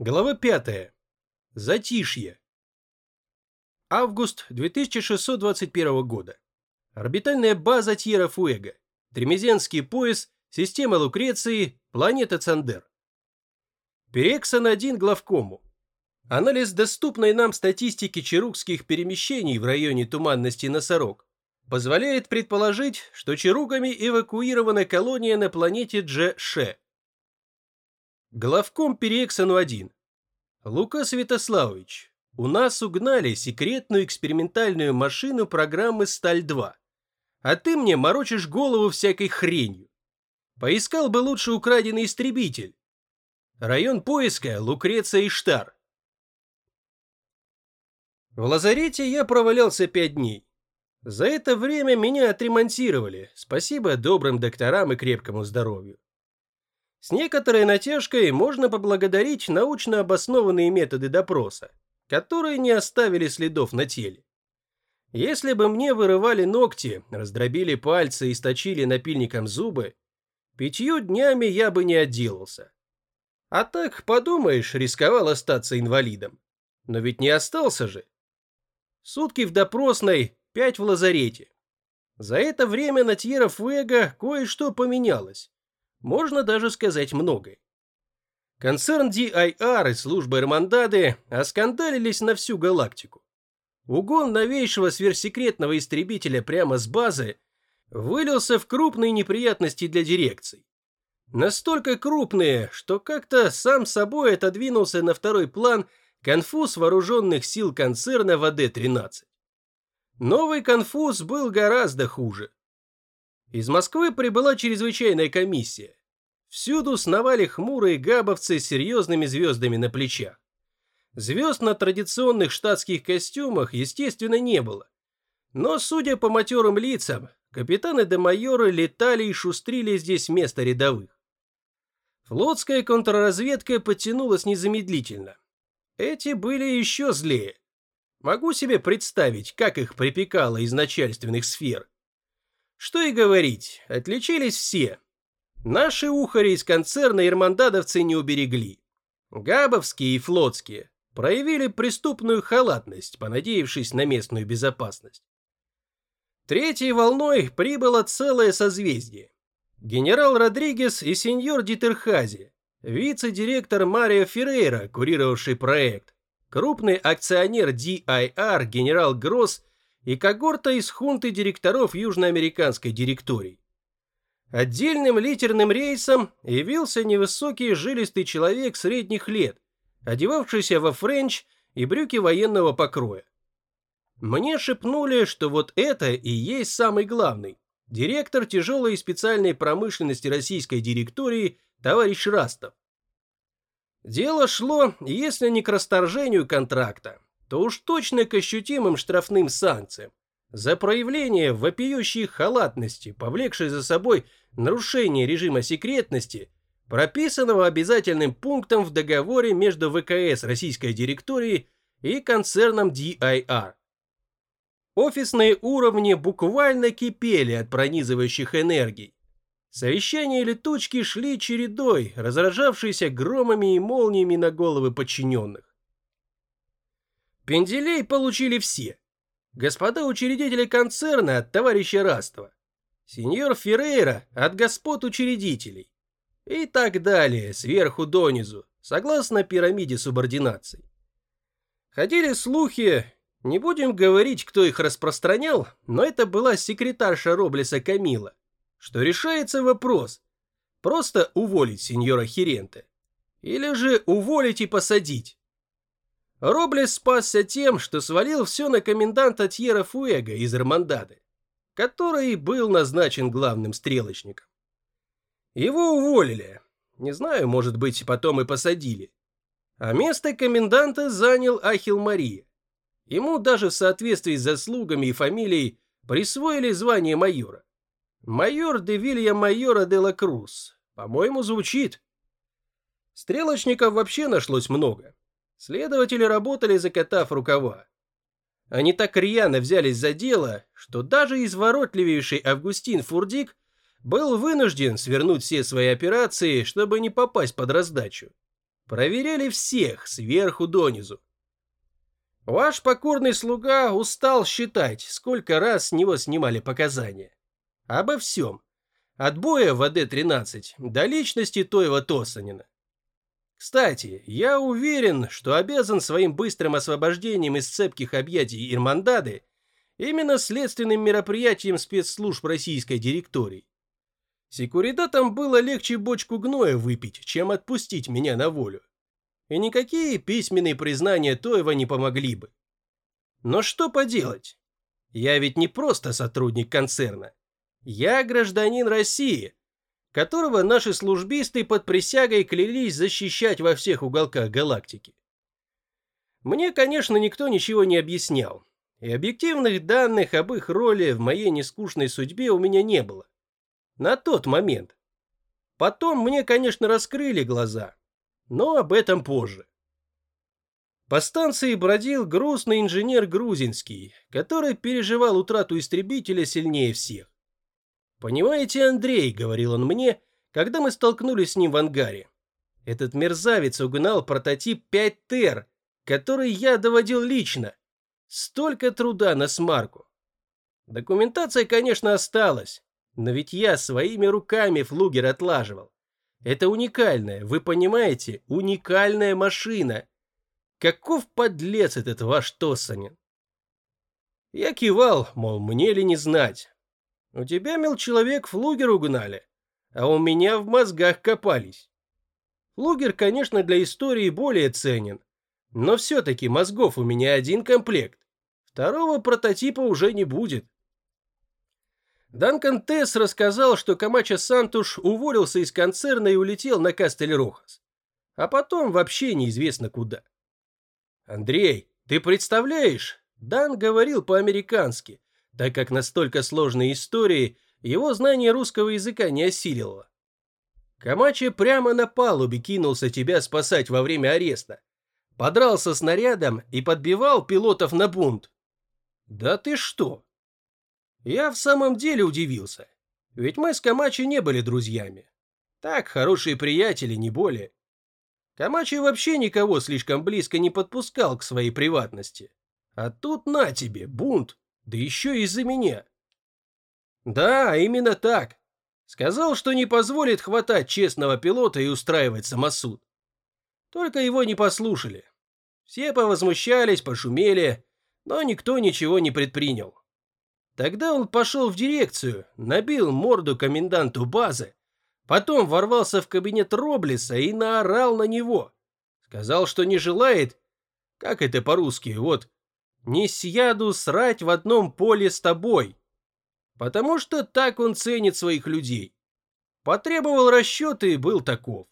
Глава 5. Затишье. Август 2621 года. Орбитальная база Тьера-Фуэго. Тремезенский пояс, система Лукреции, планета Цандер. Перексон-1 главкому. Анализ доступной нам статистики чарукских перемещений в районе туманности Носорог позволяет предположить, что чаругами эвакуирована колония на планете Дж-Ше. Главком Переэксону-1. Лука Святославович, у нас угнали секретную экспериментальную машину программы «Сталь-2». А ты мне морочишь голову всякой хренью. Поискал бы лучше украденный истребитель. Район поиска Лукреция и Штар. В лазарете я провалялся пять дней. За это время меня отремонтировали, спасибо добрым докторам и крепкому здоровью. С некоторой натяжкой можно поблагодарить научно обоснованные методы допроса, которые не оставили следов на теле. Если бы мне вырывали ногти, раздробили пальцы и сточили напильником зубы, пятью днями я бы не отделался. А так, подумаешь, рисковал остаться инвалидом. Но ведь не остался же. Сутки в допросной, пять в лазарете. За это время на Тьера Фуэго кое-что поменялось. Можно даже сказать многое. Концерн DIR и служба Эрмандады оскандалились на всю галактику. Угон новейшего сверхсекретного истребителя прямо с базы вылился в крупные неприятности для дирекций. Настолько крупные, что как-то сам собой отодвинулся на второй план конфуз вооруженных сил концерна в АД-13. Новый конфуз был гораздо хуже. Из Москвы прибыла чрезвычайная комиссия. Всюду сновали хмурые габовцы с серьезными звездами на плечах. Звезд на традиционных штатских костюмах, естественно, не было. Но, судя по матерым лицам, капитаны да майоры летали и шустрили здесь вместо рядовых. Флотская контрразведка подтянулась незамедлительно. Эти были еще злее. Могу себе представить, как их припекало из начальственных сфер. Что и говорить, отличились все. Наши ухари из концерна ирмандадовцы не уберегли. Габовские и флотские проявили преступную халатность, понадеявшись на местную безопасность. Третьей волной прибыло целое созвездие. Генерал Родригес и сеньор Дитерхази, вице-директор Марио Феррейра, курировавший проект, крупный акционер DIR генерал Гросс и когорта из хунты директоров южноамериканской директории. Отдельным литерным рейсом явился невысокий жилистый человек средних лет, одевавшийся во френч и брюки военного покроя. Мне шепнули, что вот это и есть самый главный, директор тяжелой и специальной промышленности российской директории товарищ Растов. Дело шло, если не к расторжению контракта, то уж точно к ощутимым штрафным санкциям за проявление вопиющей халатности, повлекшей за собой нарушение режима секретности, прописанного обязательным пунктом в договоре между ВКС Российской директории и концерном DIR. Офисные уровни буквально кипели от пронизывающих энергий. Совещания и летучки шли чередой, разражавшиеся громами и молниями на головы подчиненных. Пенделей получили все. Господа учредители концерна от товарища Растова, сеньор Феррейра от господ учредителей и так далее, сверху донизу, согласно пирамиде субординаций. Ходили слухи, не будем говорить, кто их распространял, но это была секретарша Роблеса Камила, что решается вопрос, просто уволить сеньора Хиренте или же уволить и посадить. Роблес спасся тем, что свалил все на коменданта Тьера Фуэга из Армандады, который был назначен главным стрелочником. Его уволили. Не знаю, может быть, потом и посадили. А место коменданта занял Ахил Мария. Ему даже в соответствии с заслугами и фамилией присвоили звание майора. Майор де Вилья Майора де ла Круз. По-моему, звучит. Стрелочников вообще нашлось много. Следователи работали, закатав рукава. Они так рьяно взялись за дело, что даже изворотливейший Августин Фурдик был вынужден свернуть все свои операции, чтобы не попасть под раздачу. Проверяли всех, сверху донизу. Ваш покорный слуга устал считать, сколько раз с него снимали показания. Обо всем. От боя в АД-13 до личности Тоева Тосанина. Кстати, я уверен, что обязан своим быстрым освобождением из цепких объятий Ирмандады именно следственным мероприятием спецслужб российской директории. Секуритатам было легче бочку гноя выпить, чем отпустить меня на волю. И никакие письменные признания Тоева не помогли бы. Но что поделать? Я ведь не просто сотрудник концерна. Я гражданин России, которого наши службисты под присягой клялись защищать во всех уголках галактики. Мне, конечно, никто ничего не объяснял, и объективных данных об их роли в моей нескучной судьбе у меня не было. На тот момент. Потом мне, конечно, раскрыли глаза, но об этом позже. По станции бродил грустный инженер Грузинский, который переживал утрату истребителя сильнее всех. «Понимаете, Андрей», — говорил он мне, когда мы столкнулись с ним в ангаре, «этот мерзавец угнал прототип 5ТР, который я доводил лично. Столько труда на смарку. Документация, конечно, осталась, но ведь я своими руками флугер отлаживал. Это уникальная, вы понимаете, уникальная машина. Каков подлец этот ваш Тоссанин? Я кивал, мол, мне ли не знать. У тебя, мил человек, флугер угнали, а у меня в мозгах копались. Флугер, конечно, для истории более ценен, но все-таки мозгов у меня один комплект. Второго прототипа уже не будет. Данкан Тесс рассказал, что Камача Сантуш уволился из концерна и улетел на Кастель-Рохас. А потом вообще неизвестно куда. Андрей, ты представляешь? Дан говорил по-американски, так как настолько сложные истории его знание русского языка не осилило. Камачи прямо на палубе кинулся тебя спасать во время ареста. Подрался снарядом и подбивал пилотов на бунт. Да ты что? Я в самом деле удивился. Ведь мы с Камачи не были друзьями. Так, хорошие приятели, не более. Камачи вообще никого слишком близко не подпускал к своей приватности. А тут на тебе, бунт, да еще из-за меня. Да, именно так. Сказал, что не позволит хватать честного пилота и устраивать самосуд. Только его не послушали. Все повозмущались, пошумели, но никто ничего не предпринял. Тогда он пошел в дирекцию, набил морду коменданту базы, потом ворвался в кабинет Роблеса и наорал на него. Сказал, что не желает, как это по-русски, вот, не сяду срать в одном поле с тобой. Потому что так он ценит своих людей. Потребовал расчеты и был таков.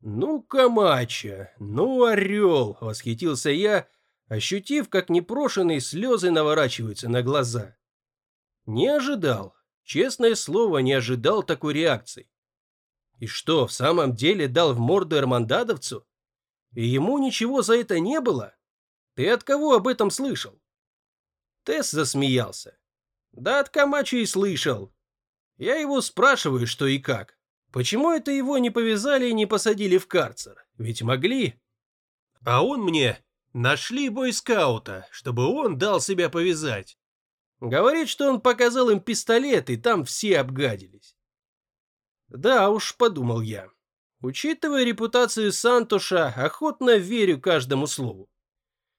«Ну, Камача, ну, орел!» — восхитился я, ощутив, как непрошенные слезы наворачиваются на глаза. Не ожидал, честное слово, не ожидал такой реакции. И что, в самом деле дал в морду Эрмандадовцу? И ему ничего за это не было? Ты от кого об этом слышал? Тесс засмеялся. Да от Камачи и слышал. Я его спрашиваю, что и как. Почему это его не повязали и не посадили в карцер? Ведь могли. А он мне Нашли бойскаута, чтобы он дал себя повязать. Говорит, что он показал им пистолет, и там все обгадились. Да уж, подумал я. Учитывая репутацию Сантуша, охотно верю каждому слову.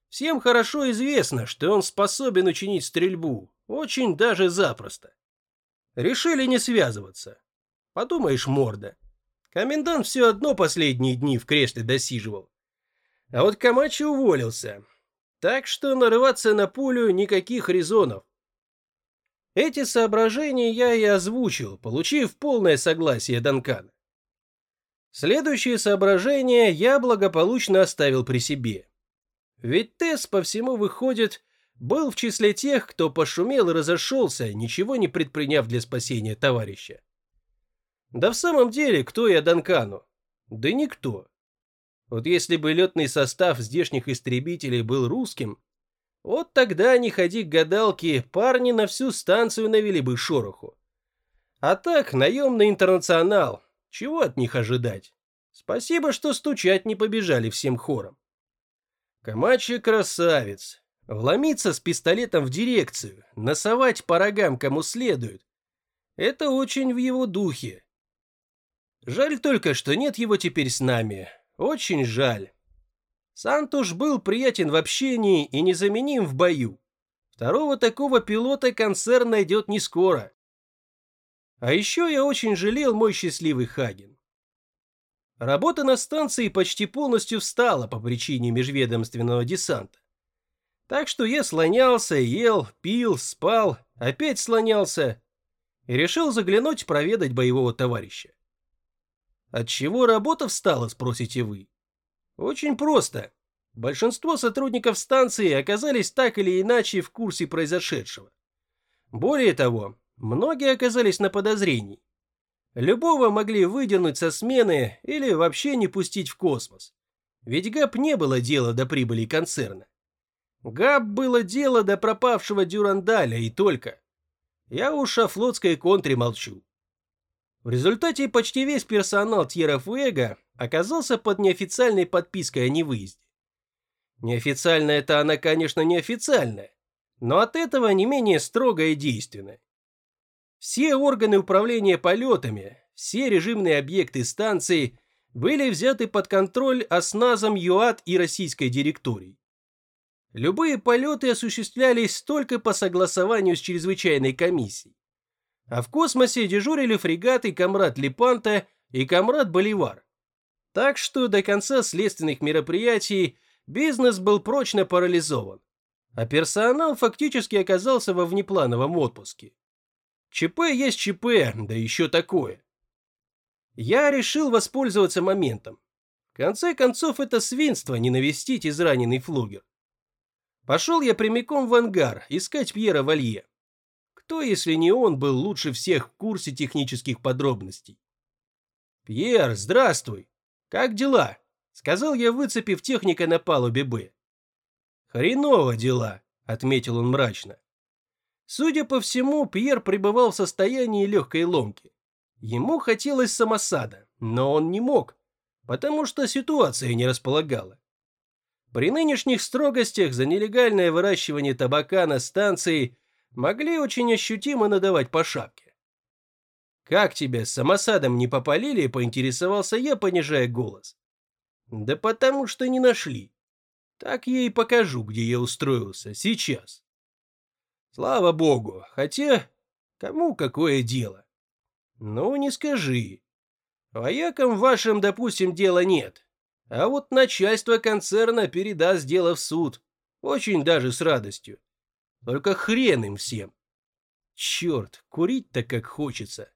Всем хорошо известно, что он способен учинить стрельбу, очень даже запросто. Решили не связываться. Подумаешь, морда. Комендант все одно последние дни в кресле досиживал. А вот Камачи уволился. Так что нарываться на пулю никаких резонов. Эти соображения я и озвучил, получив полное согласие Данкана. Следующие соображения я благополучно оставил при себе. Ведь Тесс по всему выходит, был в числе тех, кто пошумел и разошелся, ничего не предприняв для спасения товарища. Да в самом деле, кто я Данкану? Да никто. Вот если бы летный состав здешних истребителей был русским, вот тогда, не ходи к гадалке, парни на всю станцию навели бы шороху. А так, наемный интернационал, чего от них ожидать? Спасибо, что стучать не побежали всем хором. Камачи красавец. Вломиться с пистолетом в дирекцию, насовать по рогам кому следует. Это очень в его духе. Жаль только, что нет его теперь с нами. Очень жаль. Сантуш был приятен в общении и незаменим в бою. Второго такого пилота концерн найдет не скоро. А еще я очень жалел мой счастливый Хаген. Работа на станции почти полностью встала по причине межведомственного десанта. Так что я слонялся, ел, пил, спал, опять слонялся и решил заглянуть проведать боевого товарища. От чего работа встала, спросите вы? Очень просто. Большинство сотрудников станции оказались так или иначе в курсе произошедшего. Более того, многие оказались на подозрении. Любого могли выдернуть со смены или вообще не пустить в космос. Ведь ГАП не было дела до прибыли концерна. ГАП было дело до пропавшего Дюрандаля и только. Я уж о флотской контре молчу. В результате почти весь персонал Тьера Фуэга оказался под неофициальной подпиской о невыезде. Неофициальная это она, конечно, неофициальная, но от этого не менее строгая и действенная. Все органы управления полетами, все режимные объекты станции были взяты под контроль осназом ЮАТ и российской директорией. Любые полеты осуществлялись только по согласованию с чрезвычайной комиссией. А в космосе дежурили фрегаты Камрад Лепанта и Камрад Боливар. Так что до конца следственных мероприятий бизнес был прочно парализован, а персонал фактически оказался во внеплановом отпуске. ЧП есть ЧП, да еще такое. Я решил воспользоваться моментом. В конце концов, это свинство не навестить израненный флугер. Пошел я прямиком в ангар искать Пьера Валье. Кто, если не он, был лучше всех в курсе технических подробностей? «Пьер, здравствуй! Как дела?» — сказал я, выцепив техника на палубе «Б». «Хреново дела», — отметил он мрачно. Судя по всему, Пьер пребывал в состоянии легкой ломки. Ему хотелось самосада, но он не мог, потому что ситуация не располагала. При нынешних строгостях за нелегальное выращивание табака на станции могли очень ощутимо надавать по шапке. «Как тебя, с самосадом не попалили?» – поинтересовался я, понижая голос. «Да потому что не нашли. Так я и покажу, где я устроился, сейчас». Слава богу, хотя кому какое дело? Ну, не скажи. Воякам вашим, допустим, дела нет. А вот начальство концерна передаст дело в суд. Очень даже с радостью. Только хрен им всем. Черт, курить-то как хочется.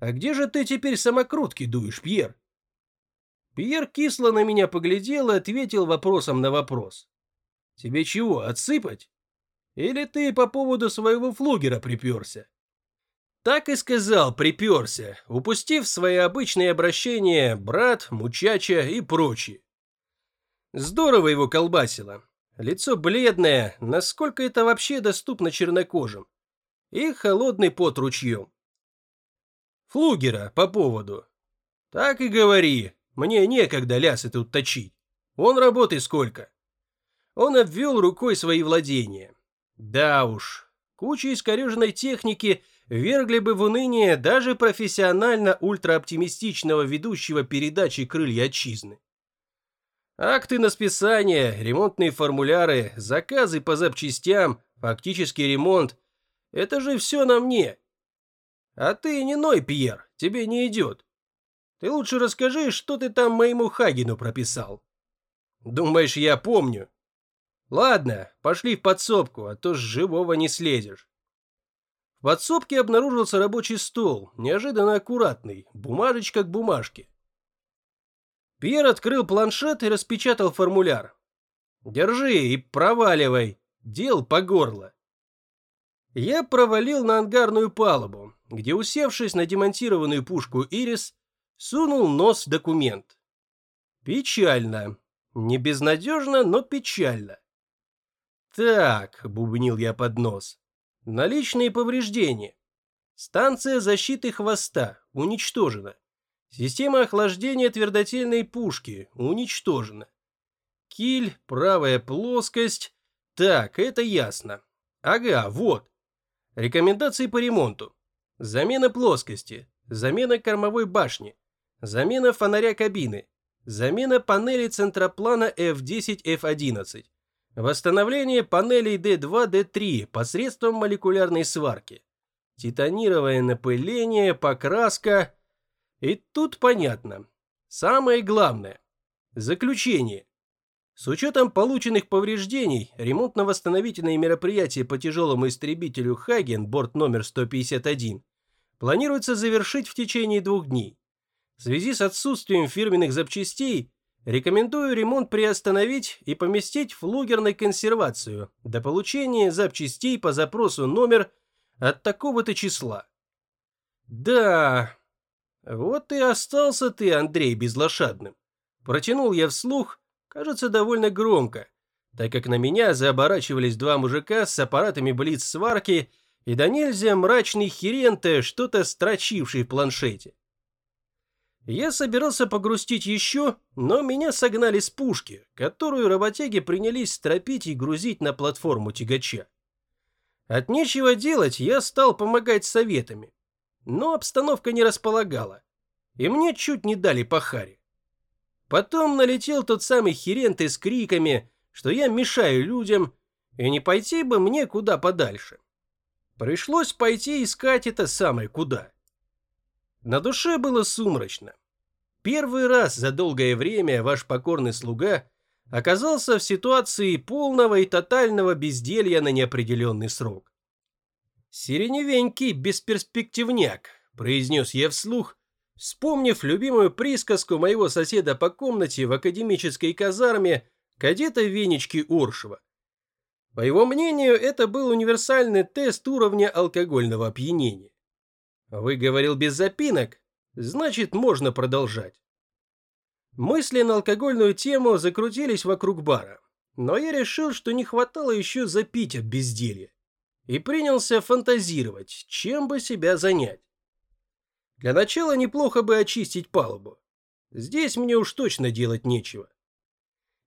А где же ты теперь самокрутки дуешь, Пьер? Пьер кисло на меня поглядел и ответил вопросом на вопрос. Тебе чего, отсыпать? Или ты по поводу своего флугера приперся? Так и сказал, приперся, упустив свои обычные обращения брат, мучача и прочие. Здорово его колбасило. Лицо бледное, насколько это вообще доступно чернокожим. И холодный пот ручьем. Флугера по поводу. Так и говори, мне некогда лясы тут точить. Он работы сколько. Он обвел рукой свои владения. Да уж, куча искореженной техники вергли бы в уныние даже профессионально ультрааоптимистичного ведущего передачи «Крылья отчизны». Акты на списание, ремонтные формуляры, заказы по запчастям, фактический ремонт – это же все на мне. А ты не ной, Пьер, тебе не идет. Ты лучше расскажи, что ты там моему Хагину прописал. Думаешь, я помню? Ладно, пошли в подсобку, а то с живого не слезешь. В подсобке обнаружился рабочий стол, неожиданно аккуратный, бумажечка к бумажке. Пьер открыл планшет и распечатал формуляр. «Держи и проваливай, дел по горло». Я провалил на ангарную палубу, где, усевшись на демонтированную пушку «Ирис», сунул нос в документ. Печально. Не безнадежно, но печально. «Так», — бубнил я под нос, — «наличные повреждения. Станция защиты хвоста уничтожена. Система охлаждения твердотельной пушки уничтожена. Киль, правая плоскость. Так, это ясно. Ага, вот. Рекомендации по ремонту. Замена плоскости. Замена кормовой башни. Замена фонаря кабины. Замена панели центроплана F10-F11. Восстановление панелей D2, D3 посредством молекулярной сварки. Титанировое напыление, покраска. И тут понятно. Самое главное. Заключение. С учетом полученных повреждений, ремонтно-восстановительные мероприятия по тяжелому истребителю «Хаген», борт номер 151, планируется завершить в течение двух дней. В связи с отсутствием фирменных запчастей, рекомендую ремонт приостановить и поместить в флугерной консервацию до получения запчастей по запросу номер от такого-то числа. Да, вот и остался ты, Андрей, безлошадным. Протянул я вслух, кажется, довольно громко, так как на меня заоборачивались два мужика с аппаратами блиц-сварки и до нельзя мрачный херенте, что-то строчивший в планшете. Я собирался погрустить еще, но меня согнали с пушки, которую работяги принялись стропить и грузить на платформу тягача. От нечего делать я стал помогать советами, но обстановка не располагала, и мне чуть не дали по. Потом налетел тот самый Херенты с криками, что я мешаю людям, и не пойти бы мне куда подальше. Пришлось пойти искать это самое куда. На душе было сумрачно. Первый раз за долгое время ваш покорный слуга оказался в ситуации полного и тотального безделья на неопределенный срок. «Сиреневенький бесперспективняк», – произнес я вслух, вспомнив любимую присказку моего соседа по комнате в академической казарме кадета Венечки Уршева. По его мнению, это был универсальный тест уровня алкогольного опьянения. Выговорил без запинок, значит, можно продолжать. Мысли на алкогольную тему закрутились вокруг бара, но я решил, что не хватало еще запить от безделья, и принялся фантазировать, чем бы себя занять. Для начала неплохо бы очистить палубу. Здесь мне уж точно делать нечего.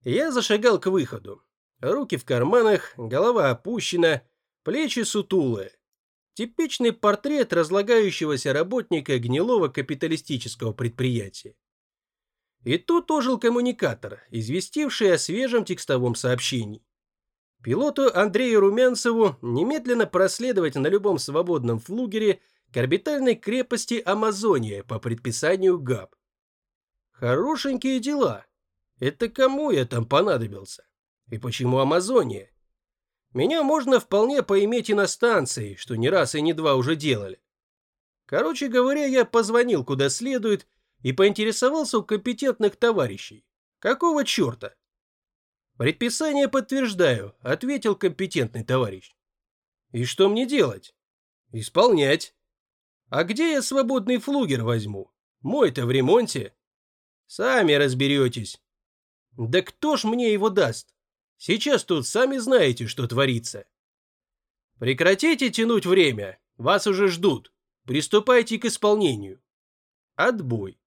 Я зашагал к выходу. Руки в карманах, голова опущена, плечи сутулые. Типичный портрет разлагающегося работника гнилого капиталистического предприятия. И тут ожил коммуникатор, известивший о свежем текстовом сообщении. Пилоту Андрею Румянцеву немедленно проследовать на любом свободном флугере к орбитальной крепости Амазония по предписанию ГАП. Хорошенькие дела. Это кому я там понадобился? И почему Амазония? Меня можно вполне поиметь и на станции, что не раз и не два уже делали. Короче говоря, я позвонил куда следует и поинтересовался у компетентных товарищей. Какого черта? Предписание подтверждаю, ответил компетентный товарищ. И что мне делать? Исполнять. А где я свободный флугер возьму? Мой-то в ремонте. Сами разберетесь. Да кто ж мне его даст? Сейчас тут сами знаете, что творится. Прекратите тянуть время, вас уже ждут. Приступайте к исполнению. Отбой.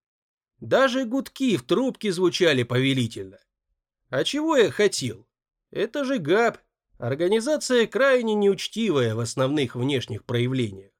Даже гудки в трубке звучали повелительно. А чего я хотел? Это же ГАП, организация крайне неучтивая в основных внешних проявлениях.